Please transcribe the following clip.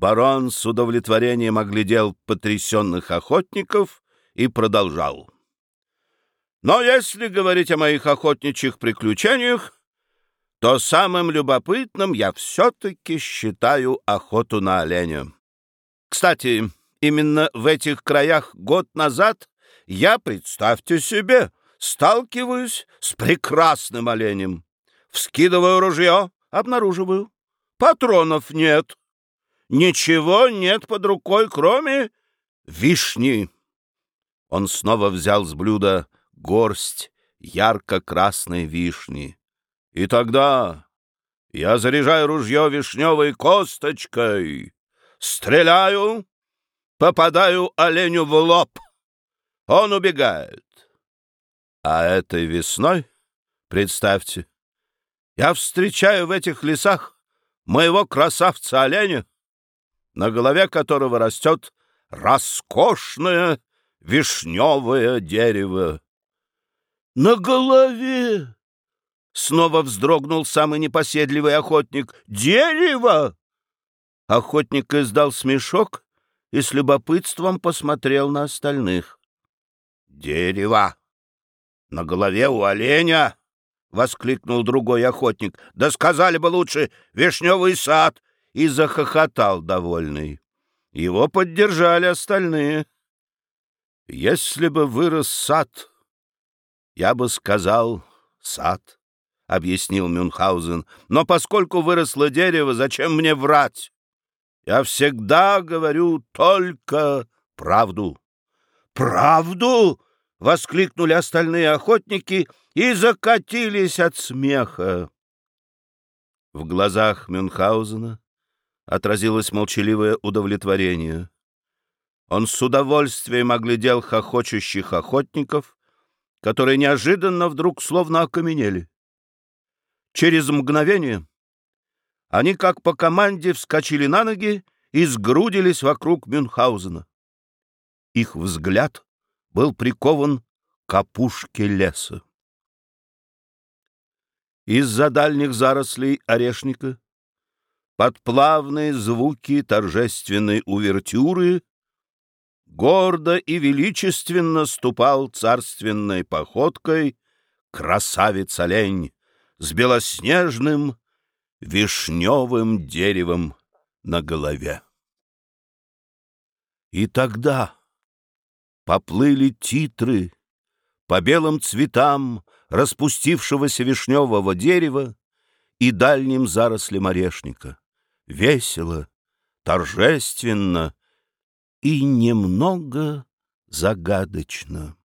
Барон с удовлетворением оглядел потрясенных охотников и продолжал. «Но если говорить о моих охотничьих приключениях, то самым любопытным я все-таки считаю охоту на оленя. Кстати, именно в этих краях год назад я, представьте себе, сталкиваюсь с прекрасным оленем. Вскидываю ружье, обнаруживаю. Патронов нет. Ничего нет под рукой, кроме вишни. Он снова взял с блюда горсть ярко-красной вишни. И тогда я заряжаю ружье вишневой косточкой, стреляю, попадаю оленю в лоб. Он убегает. А этой весной, представьте, я встречаю в этих лесах моего красавца-оленя, на голове которого растет роскошное вишневое дерево. На голове! Снова вздрогнул самый непоседливый охотник. «Дерево!» Охотник издал смешок и с любопытством посмотрел на остальных. «Дерево! На голове у оленя!» — воскликнул другой охотник. «Да сказали бы лучше вишневый сад!» И захохотал довольный. Его поддержали остальные. «Если бы вырос сад, я бы сказал сад» объяснил Мюнхгаузен. «Но поскольку выросло дерево, зачем мне врать? Я всегда говорю только правду». «Правду?» — воскликнули остальные охотники и закатились от смеха. В глазах Мюнхгаузена отразилось молчаливое удовлетворение. Он с удовольствием оглядел хохочущих охотников, которые неожиданно вдруг словно окаменели. Через мгновение они, как по команде, вскочили на ноги и сгрудились вокруг Мюнхгаузена. Их взгляд был прикован к опушке леса. Из-за дальних зарослей орешника под плавные звуки торжественной увертюры гордо и величественно ступал царственной походкой красавец-олень с белоснежным вишневым деревом на голове. И тогда поплыли титры по белым цветам распустившегося вишневого дерева и дальним зарослям орешника. Весело, торжественно и немного загадочно.